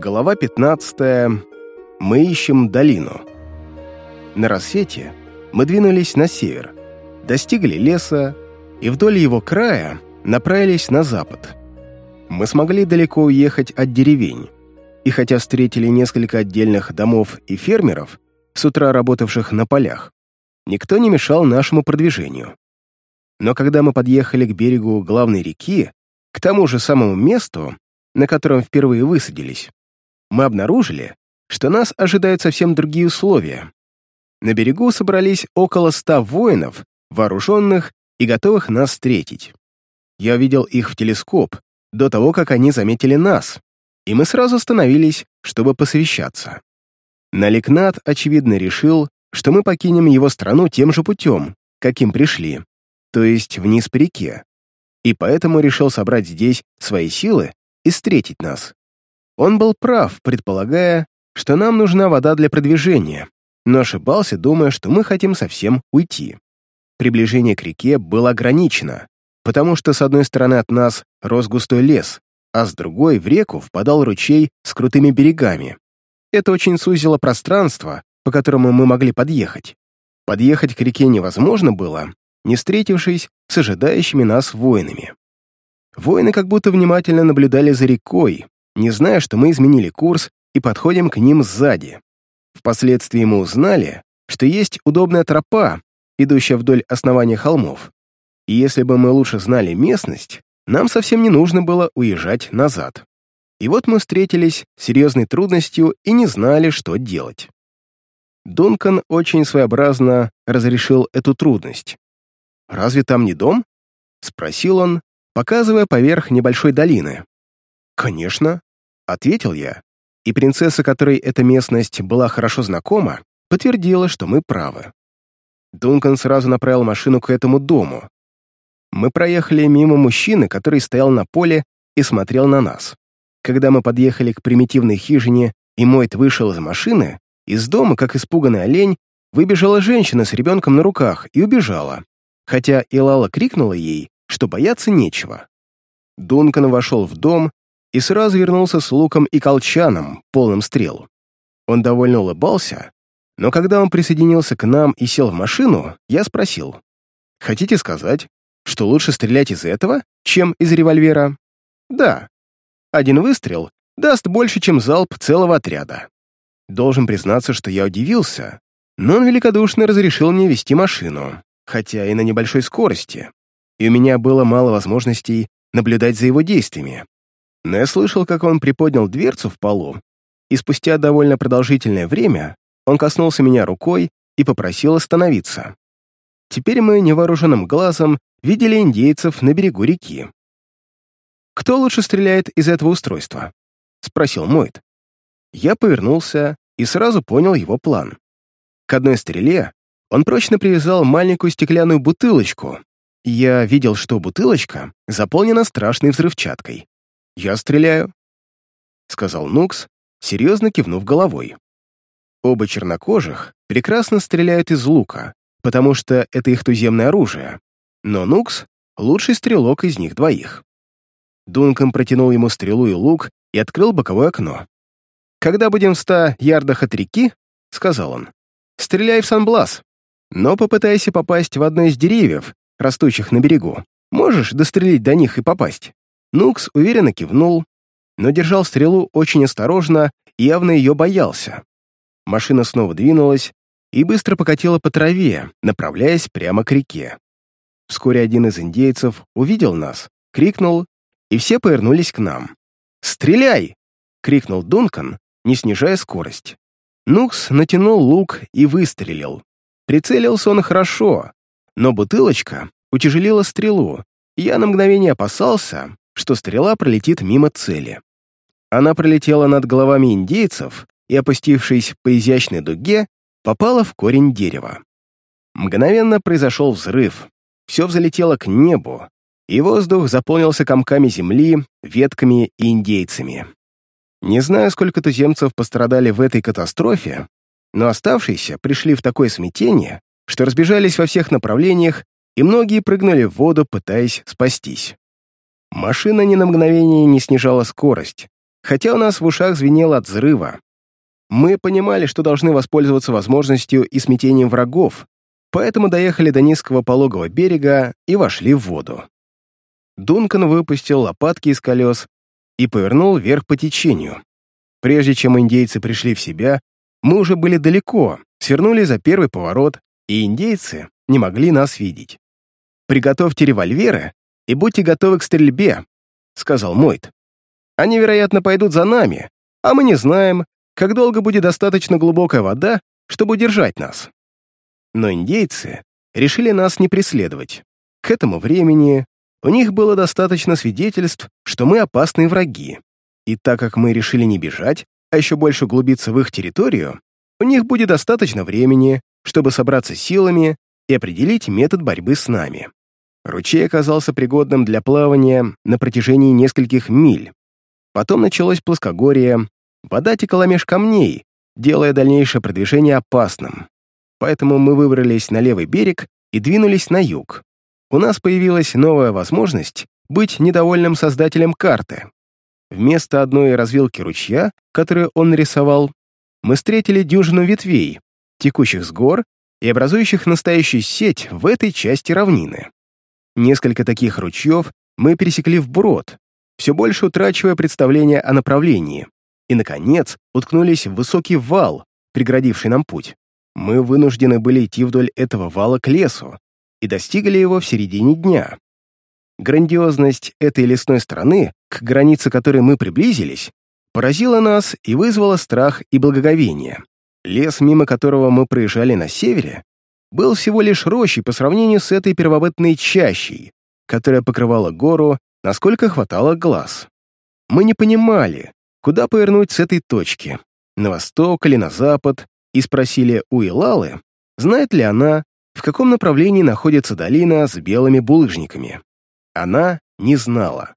Глава 15. Мы ищем долину. На рассвете мы двинулись на север, достигли леса и вдоль его края направились на запад. Мы смогли далеко уехать от деревень, и хотя встретили несколько отдельных домов и фермеров, с утра работавших на полях, никто не мешал нашему продвижению. Но когда мы подъехали к берегу главной реки, к тому же самому месту, на котором впервые высадились, мы обнаружили, что нас ожидают совсем другие условия. На берегу собрались около ста воинов, вооруженных и готовых нас встретить. Я видел их в телескоп до того, как они заметили нас, и мы сразу остановились, чтобы посовещаться. Наликнат, очевидно, решил, что мы покинем его страну тем же путем, каким пришли, то есть вниз по реке, и поэтому решил собрать здесь свои силы и встретить нас. Он был прав, предполагая, что нам нужна вода для продвижения, но ошибался, думая, что мы хотим совсем уйти. Приближение к реке было ограничено, потому что с одной стороны от нас рос густой лес, а с другой в реку впадал ручей с крутыми берегами. Это очень сузило пространство, по которому мы могли подъехать. Подъехать к реке невозможно было, не встретившись с ожидающими нас воинами. Воины как будто внимательно наблюдали за рекой, не зная, что мы изменили курс и подходим к ним сзади. Впоследствии мы узнали, что есть удобная тропа, идущая вдоль основания холмов. И если бы мы лучше знали местность, нам совсем не нужно было уезжать назад. И вот мы встретились с серьезной трудностью и не знали, что делать. Дункан очень своеобразно разрешил эту трудность. «Разве там не дом?» — спросил он, показывая поверх небольшой долины. «Конечно», — ответил я, и принцесса, которой эта местность была хорошо знакома, подтвердила, что мы правы. Дункан сразу направил машину к этому дому. Мы проехали мимо мужчины, который стоял на поле и смотрел на нас. Когда мы подъехали к примитивной хижине, и Мойт вышел из машины, из дома, как испуганный олень, выбежала женщина с ребенком на руках и убежала, хотя Илала крикнула ей, что бояться нечего. Дункан вошел в дом и сразу вернулся с луком и колчаном, полным стрел. Он довольно улыбался, но когда он присоединился к нам и сел в машину, я спросил, «Хотите сказать, что лучше стрелять из этого, чем из револьвера?» «Да. Один выстрел даст больше, чем залп целого отряда». Должен признаться, что я удивился, но он великодушно разрешил мне вести машину хотя и на небольшой скорости, и у меня было мало возможностей наблюдать за его действиями. Но я слышал, как он приподнял дверцу в полу, и спустя довольно продолжительное время он коснулся меня рукой и попросил остановиться. Теперь мы невооруженным глазом видели индейцев на берегу реки. «Кто лучше стреляет из этого устройства?» — спросил Мойт. Я повернулся и сразу понял его план. К одной стреле он прочно привязал маленькую стеклянную бутылочку. Я видел, что бутылочка заполнена страшной взрывчаткой. «Я стреляю», — сказал Нукс, серьезно кивнув головой. Оба чернокожих прекрасно стреляют из лука, потому что это их туземное оружие, но Нукс — лучший стрелок из них двоих. Дункан протянул ему стрелу и лук и открыл боковое окно. «Когда будем в ста ярдах от реки, — сказал он, — стреляй в Сан-Блас. Но попытайся попасть в одно из деревьев, растущих на берегу. Можешь дострелить до них и попасть?» Нукс уверенно кивнул, но держал стрелу очень осторожно и явно ее боялся. Машина снова двинулась и быстро покатила по траве, направляясь прямо к реке. Вскоре один из индейцев увидел нас, крикнул, и все повернулись к нам. «Стреляй!» — крикнул Дункан, не снижая скорость. Нукс натянул лук и выстрелил. Прицелился он хорошо, но бутылочка утяжелила стрелу, и я на мгновение опасался, что стрела пролетит мимо цели. Она пролетела над головами индейцев и, опустившись по изящной дуге, попала в корень дерева. Мгновенно произошел взрыв, все взлетело к небу, и воздух заполнился комками земли, ветками и индейцами. Не знаю, сколько туземцев пострадали в этой катастрофе, но оставшиеся пришли в такое смятение, что разбежались во всех направлениях, и многие прыгнули в воду, пытаясь спастись. Машина ни на мгновение не снижала скорость, хотя у нас в ушах звенело от взрыва. Мы понимали, что должны воспользоваться возможностью и смятением врагов, поэтому доехали до низкого пологого берега и вошли в воду. Дункан выпустил лопатки из колес и повернул вверх по течению. Прежде чем индейцы пришли в себя, мы уже были далеко, свернули за первый поворот, и индейцы не могли нас видеть. «Приготовьте револьверы и будьте готовы к стрельбе», — сказал Мойт. «Они, вероятно, пойдут за нами, а мы не знаем, как долго будет достаточно глубокая вода, чтобы удержать нас». Но индейцы решили нас не преследовать. К этому времени у них было достаточно свидетельств, что мы опасные враги. И так как мы решили не бежать, а еще больше углубиться в их территорию, у них будет достаточно времени, чтобы собраться силами и определить метод борьбы с нами. Ручей оказался пригодным для плавания на протяжении нескольких миль. Потом началось плоскогорье, вода текла меж камней, делая дальнейшее продвижение опасным. Поэтому мы выбрались на левый берег и двинулись на юг. У нас появилась новая возможность быть недовольным создателем карты. Вместо одной развилки ручья, которую он нарисовал, мы встретили дюжину ветвей, текущих с гор и образующих настоящую сеть в этой части равнины. Несколько таких ручьев мы пересекли вброд, все больше утрачивая представление о направлении, и, наконец, уткнулись в высокий вал, преградивший нам путь. Мы вынуждены были идти вдоль этого вала к лесу и достигли его в середине дня. Грандиозность этой лесной страны, к границе которой мы приблизились, поразила нас и вызвала страх и благоговение. Лес, мимо которого мы проезжали на севере, был всего лишь рощей по сравнению с этой первобытной чащей, которая покрывала гору, насколько хватало глаз. Мы не понимали, куда повернуть с этой точки, на восток или на запад, и спросили у Илалы, знает ли она, в каком направлении находится долина с белыми булыжниками. Она не знала.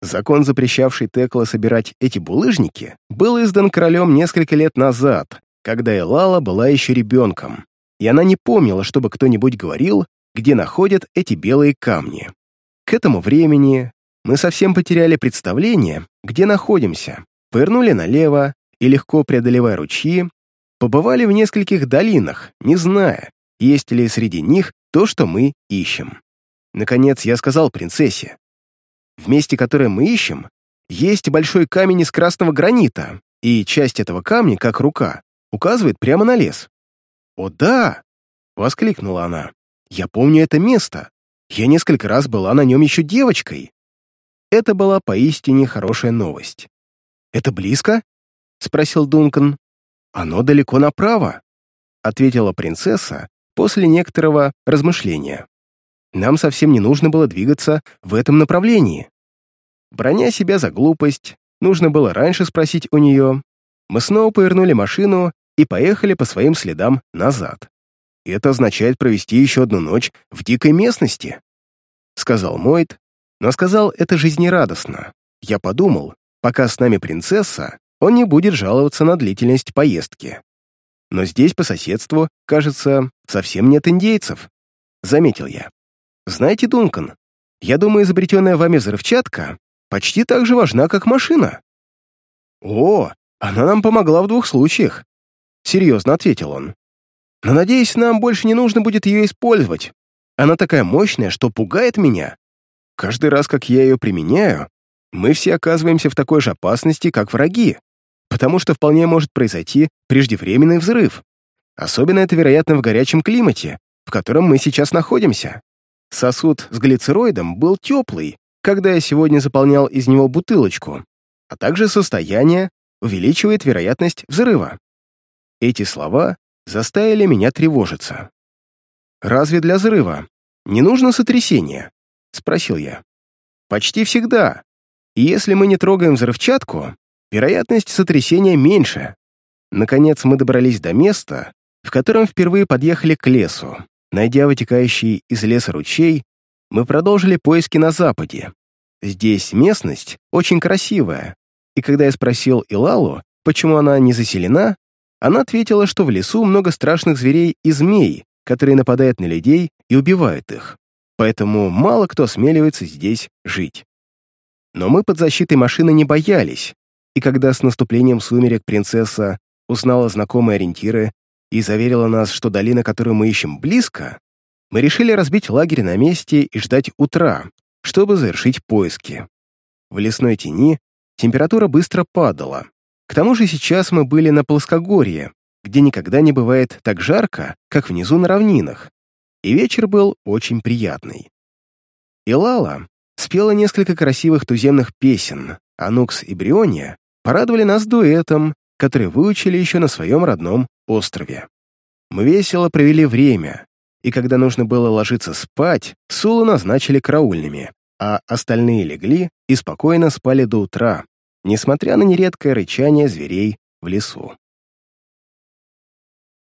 Закон, запрещавший Текла собирать эти булыжники, был издан королем несколько лет назад, когда Элала была еще ребенком, и она не помнила, чтобы кто-нибудь говорил, где находят эти белые камни. К этому времени мы совсем потеряли представление, где находимся, повернули налево и, легко преодолевая ручьи, побывали в нескольких долинах, не зная, есть ли среди них то, что мы ищем. Наконец я сказал принцессе, в месте, которое мы ищем, есть большой камень из красного гранита, и часть этого камня, как рука, указывает прямо на лес. «О да!» — воскликнула она. «Я помню это место. Я несколько раз была на нем еще девочкой». Это была поистине хорошая новость. «Это близко?» — спросил Дункан. «Оно далеко направо», — ответила принцесса после некоторого размышления. «Нам совсем не нужно было двигаться в этом направлении. Броня себя за глупость, нужно было раньше спросить у нее. Мы снова повернули машину и поехали по своим следам назад. это означает провести еще одну ночь в дикой местности», — сказал Мойт, но сказал это жизнерадостно. Я подумал, пока с нами принцесса, он не будет жаловаться на длительность поездки. Но здесь, по соседству, кажется, совсем нет индейцев, — заметил я. Знаете, Дункан, я думаю, изобретенная вами взрывчатка почти так же важна, как машина. О, она нам помогла в двух случаях, — серьезно ответил он. Но, надеюсь, нам больше не нужно будет ее использовать. Она такая мощная, что пугает меня. Каждый раз, как я ее применяю, мы все оказываемся в такой же опасности, как враги потому что вполне может произойти преждевременный взрыв. Особенно это вероятно в горячем климате, в котором мы сейчас находимся. Сосуд с глицероидом был теплый, когда я сегодня заполнял из него бутылочку, а также состояние увеличивает вероятность взрыва. Эти слова заставили меня тревожиться. «Разве для взрыва не нужно сотрясение?» — спросил я. «Почти всегда. И если мы не трогаем взрывчатку, вероятность сотрясения меньше. Наконец мы добрались до места, в котором впервые подъехали к лесу. Найдя вытекающий из леса ручей, мы продолжили поиски на западе. Здесь местность очень красивая, и когда я спросил Илалу, почему она не заселена, она ответила, что в лесу много страшных зверей и змей, которые нападают на людей и убивают их. Поэтому мало кто осмеливается здесь жить. Но мы под защитой машины не боялись, и когда с наступлением сумерек принцесса узнала знакомые ориентиры и заверила нас, что долина, которую мы ищем, близко, мы решили разбить лагерь на месте и ждать утра, чтобы завершить поиски. В лесной тени температура быстро падала. К тому же сейчас мы были на плоскогорье, где никогда не бывает так жарко, как внизу на равнинах, и вечер был очень приятный. И Лала спела несколько красивых туземных песен, а Нукс и Бриония порадовали нас дуэтом, который выучили еще на своем родном острове. Мы весело провели время, и когда нужно было ложиться спать, Сулу назначили караульными, а остальные легли и спокойно спали до утра, несмотря на нередкое рычание зверей в лесу.